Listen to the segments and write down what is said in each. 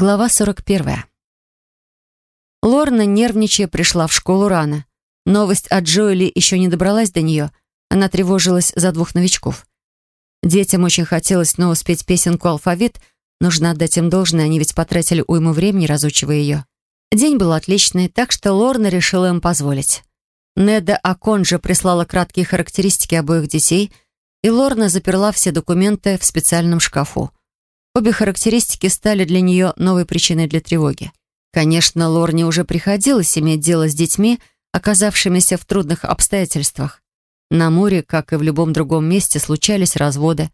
Глава 41. Лорна, нервничая, пришла в школу рано. Новость от Джоэли еще не добралась до нее. Она тревожилась за двух новичков. Детям очень хотелось снова спеть песенку «Алфавит», нужно отдать им должное, они ведь потратили уйму времени, разучивая ее. День был отличный, так что Лорна решила им позволить. Неда Аконжа прислала краткие характеристики обоих детей, и Лорна заперла все документы в специальном шкафу. Обе характеристики стали для нее новой причиной для тревоги. Конечно, Лорне уже приходилось иметь дело с детьми, оказавшимися в трудных обстоятельствах. На море, как и в любом другом месте, случались разводы.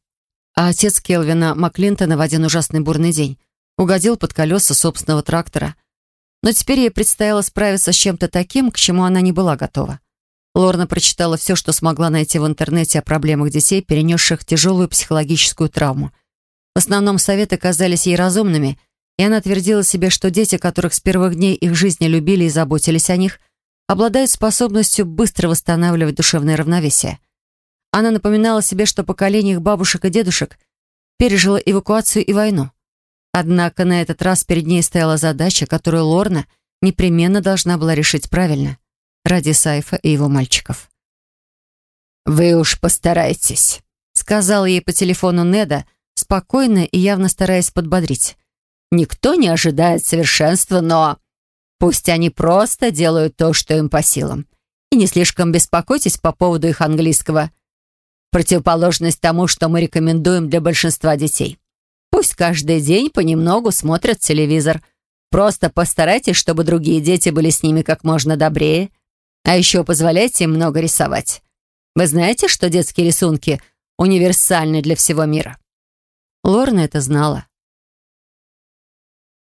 А отец Келвина Маклинтона в один ужасный бурный день угодил под колеса собственного трактора. Но теперь ей предстояло справиться с чем-то таким, к чему она не была готова. Лорна прочитала все, что смогла найти в интернете о проблемах детей, перенесших тяжелую психологическую травму – в основном советы казались ей разумными, и она твердила себе, что дети, которых с первых дней их жизни любили и заботились о них, обладают способностью быстро восстанавливать душевное равновесие. Она напоминала себе, что поколение их бабушек и дедушек пережило эвакуацию и войну. Однако на этот раз перед ней стояла задача, которую Лорна непременно должна была решить правильно, ради Сайфа и его мальчиков. «Вы уж постарайтесь», — сказал ей по телефону Неда, спокойно и явно стараясь подбодрить. «Никто не ожидает совершенства, но пусть они просто делают то, что им по силам. И не слишком беспокойтесь по поводу их английского. Противоположность тому, что мы рекомендуем для большинства детей. Пусть каждый день понемногу смотрят телевизор. Просто постарайтесь, чтобы другие дети были с ними как можно добрее. А еще позволяйте им много рисовать. Вы знаете, что детские рисунки универсальны для всего мира?» Лорна это знала.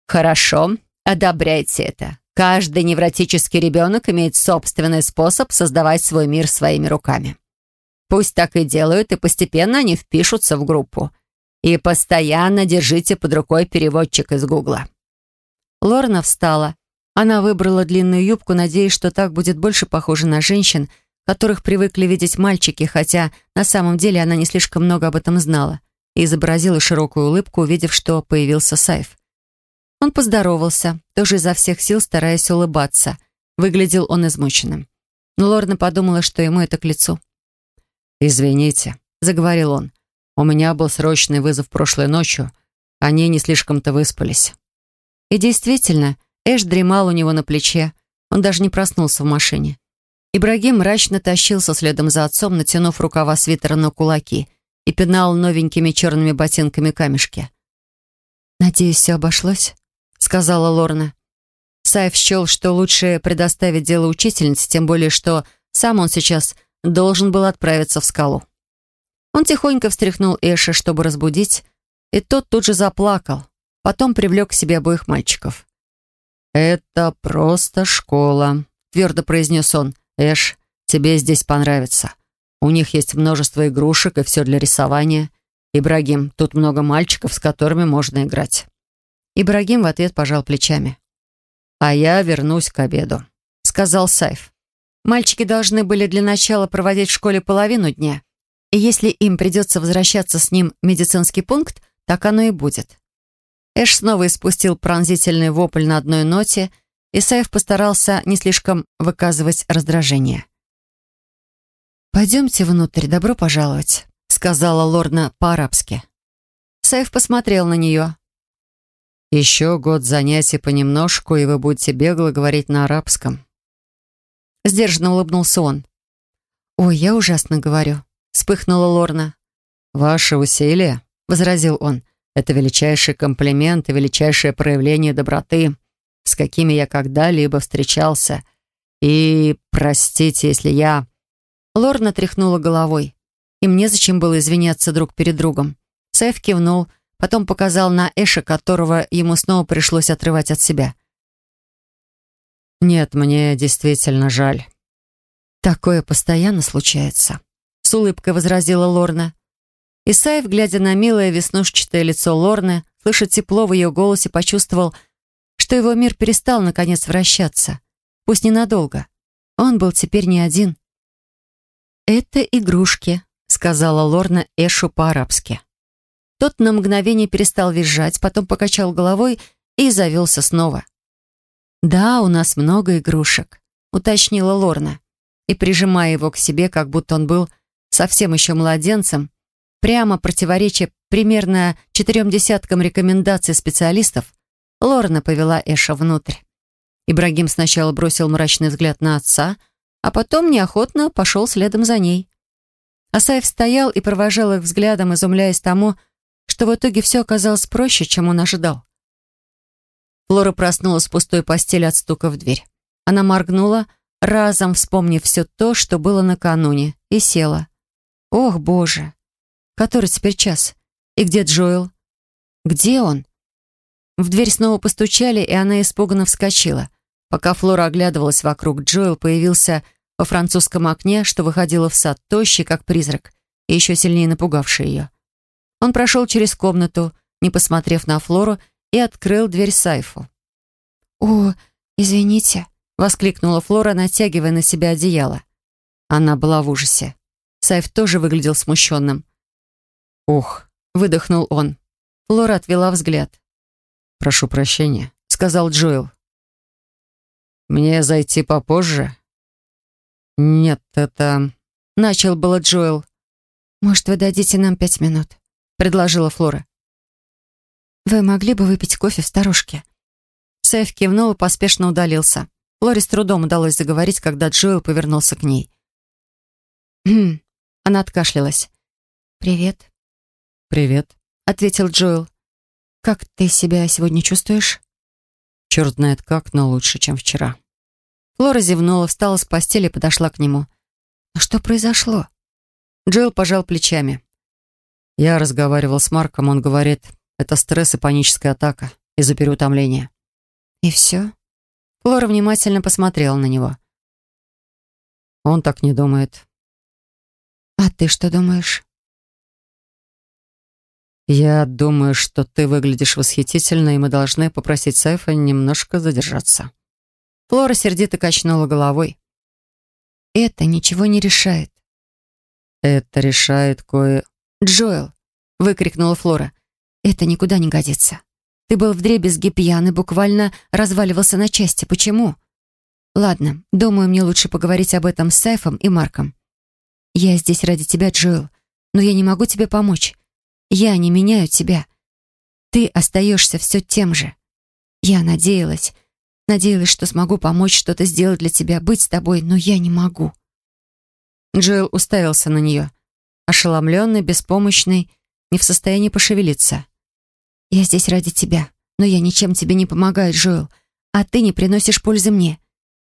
«Хорошо, одобряйте это. Каждый невротический ребенок имеет собственный способ создавать свой мир своими руками. Пусть так и делают, и постепенно они впишутся в группу. И постоянно держите под рукой переводчик из Гугла». Лорна встала. Она выбрала длинную юбку, надеясь, что так будет больше похоже на женщин, которых привыкли видеть мальчики, хотя на самом деле она не слишком много об этом знала и изобразила широкую улыбку, увидев, что появился Сайф. Он поздоровался, тоже изо всех сил стараясь улыбаться. Выглядел он измученным. Но Лорна подумала, что ему это к лицу. «Извините», — заговорил он. «У меня был срочный вызов прошлой ночью. Они не слишком-то выспались». И действительно, Эш дремал у него на плече. Он даже не проснулся в машине. Ибрагим мрачно тащился следом за отцом, натянув рукава свитера на кулаки — и пинал новенькими черными ботинками камешки. «Надеюсь, все обошлось», — сказала Лорна. Сайф счел, что лучше предоставить дело учительнице, тем более, что сам он сейчас должен был отправиться в скалу. Он тихонько встряхнул Эша, чтобы разбудить, и тот тут же заплакал, потом привлек к себе обоих мальчиков. «Это просто школа», — твердо произнес он. «Эш, тебе здесь понравится. У них есть множество игрушек и все для рисования. Ибрагим, тут много мальчиков, с которыми можно играть». Ибрагим в ответ пожал плечами. «А я вернусь к обеду», — сказал Сайф. Мальчики должны были для начала проводить в школе половину дня. И если им придется возвращаться с ним в медицинский пункт, так оно и будет. Эш снова испустил пронзительный вопль на одной ноте, и Сайф постарался не слишком выказывать раздражение. «Пойдемте внутрь, добро пожаловать», — сказала Лорна по-арабски. Сайф посмотрел на нее. «Еще год занятий понемножку, и вы будете бегло говорить на арабском». Сдержанно улыбнулся он. «Ой, я ужасно говорю», — вспыхнула Лорна. «Ваше усилие», — возразил он, — «это величайший комплимент и величайшее проявление доброты, с какими я когда-либо встречался. И простите, если я...» Лорна тряхнула головой. Им незачем было извиняться друг перед другом. Сэф кивнул, потом показал на Эша, которого ему снова пришлось отрывать от себя. «Нет, мне действительно жаль». «Такое постоянно случается», — с улыбкой возразила Лорна. Исаев, глядя на милое веснушчатое лицо Лорны, слыша тепло в ее голосе, почувствовал, что его мир перестал, наконец, вращаться. Пусть ненадолго. Он был теперь не один. «Это игрушки», — сказала Лорна Эшу по-арабски. Тот на мгновение перестал визжать, потом покачал головой и завелся снова. «Да, у нас много игрушек», — уточнила Лорна. И, прижимая его к себе, как будто он был совсем еще младенцем, прямо противоречия примерно четырем десяткам рекомендаций специалистов, Лорна повела Эша внутрь. Ибрагим сначала бросил мрачный взгляд на отца, а потом неохотно пошел следом за ней. Асаев стоял и провожал их взглядом, изумляясь тому, что в итоге все оказалось проще, чем он ожидал. Флора проснулась в пустой постели от стука в дверь. Она моргнула, разом вспомнив все то, что было накануне, и села. «Ох, боже! Который теперь час? И где Джоэл? Где он?» В дверь снова постучали, и она испуганно вскочила. Пока Флора оглядывалась вокруг, Джоэл появился во французском окне, что выходило в сад, тощий, как призрак, и еще сильнее напугавший ее. Он прошел через комнату, не посмотрев на Флору, и открыл дверь Сайфу. «О, извините», — воскликнула Флора, натягивая на себя одеяло. Она была в ужасе. Сайф тоже выглядел смущенным. «Ох», — выдохнул он. Флора отвела взгляд. «Прошу прощения», — сказал Джоэл. «Мне зайти попозже?» «Нет, это...» — начал было Джоэл. «Может, вы дадите нам пять минут?» — предложила Флора. «Вы могли бы выпить кофе в сторожке?» Сэф кивнул и поспешно удалился. Флоре с трудом удалось заговорить, когда Джоэл повернулся к ней. «Хм...» — она откашлялась. «Привет». «Привет», — ответил Джоэл. «Как ты себя сегодня чувствуешь?» «Черт знает как, но лучше, чем вчера». Флора зевнула, встала с постели и подошла к нему. «А что произошло?» Джилл пожал плечами. Я разговаривал с Марком, он говорит, это стресс и паническая атака из-за переутомления. «И все?» Флора внимательно посмотрела на него. Он так не думает. «А ты что думаешь?» «Я думаю, что ты выглядишь восхитительно, и мы должны попросить Сайфа немножко задержаться». Флора сердито качнула головой. «Это ничего не решает». «Это решает кое...» «Джоэл!» — выкрикнула Флора. «Это никуда не годится. Ты был в дребезги пьян и буквально разваливался на части. Почему?» «Ладно, думаю, мне лучше поговорить об этом с Сайфом и Марком. Я здесь ради тебя, Джоэл, но я не могу тебе помочь. Я не меняю тебя. Ты остаешься все тем же. Я надеялась, надеялась, что смогу помочь что-то сделать для тебя, быть с тобой, но я не могу». Джилл уставился на нее, ошеломленный, беспомощный, не в состоянии пошевелиться. «Я здесь ради тебя, но я ничем тебе не помогаю, Джоэл, а ты не приносишь пользы мне.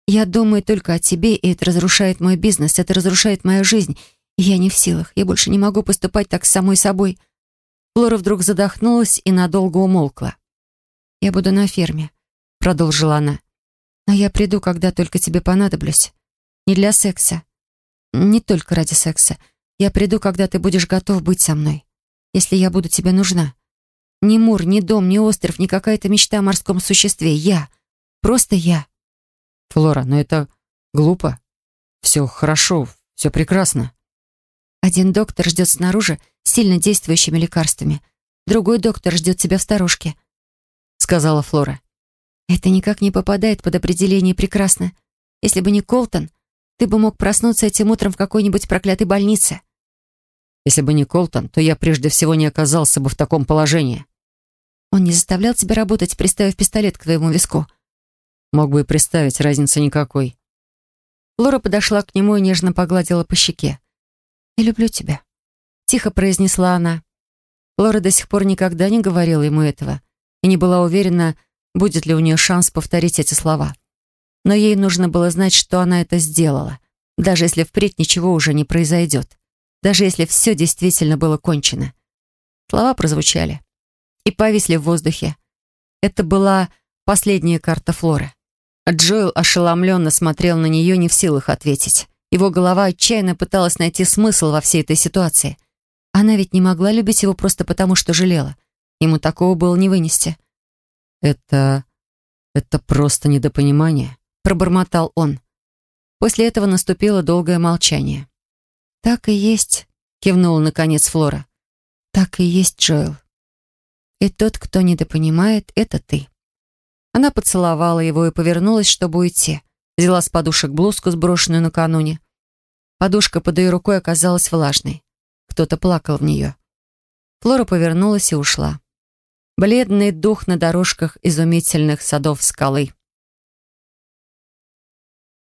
Я думаю только о тебе, и это разрушает мой бизнес, это разрушает мою жизнь, и я не в силах, я больше не могу поступать так с самой собой. Флора вдруг задохнулась и надолго умолкла. «Я буду на ферме», — продолжила она. «Но я приду, когда только тебе понадоблюсь. Не для секса. Не только ради секса. Я приду, когда ты будешь готов быть со мной. Если я буду тебе нужна. Ни мур, ни дом, ни остров, ни какая-то мечта о морском существе. Я. Просто я». «Флора, но это глупо. Все хорошо, все прекрасно». Один доктор ждет снаружи сильно действующими лекарствами. Другой доктор ждет тебя в сторожке», — сказала Флора. «Это никак не попадает под определение «прекрасно». Если бы не Колтон, ты бы мог проснуться этим утром в какой-нибудь проклятой больнице». «Если бы не Колтон, то я прежде всего не оказался бы в таком положении». «Он не заставлял тебя работать, приставив пистолет к твоему виску?» «Мог бы и приставить, разницы никакой». Флора подошла к нему и нежно погладила по щеке. «Я люблю тебя», — тихо произнесла она. Лора до сих пор никогда не говорила ему этого и не была уверена, будет ли у нее шанс повторить эти слова. Но ей нужно было знать, что она это сделала, даже если впредь ничего уже не произойдет, даже если все действительно было кончено. Слова прозвучали и повисли в воздухе. Это была последняя карта Флоры. Джоэл ошеломленно смотрел на нее, не в силах ответить. Его голова отчаянно пыталась найти смысл во всей этой ситуации. Она ведь не могла любить его просто потому, что жалела. Ему такого было не вынести. «Это... это просто недопонимание», — пробормотал он. После этого наступило долгое молчание. «Так и есть», — кивнула наконец Флора. «Так и есть, Джоэл. И тот, кто недопонимает, это ты. Она поцеловала его и повернулась, чтобы уйти. Взяла с подушек блузку, сброшенную накануне. Подушка под ее рукой оказалась влажной. Кто-то плакал в нее. Флора повернулась и ушла. Бледный дух на дорожках изумительных садов скалы.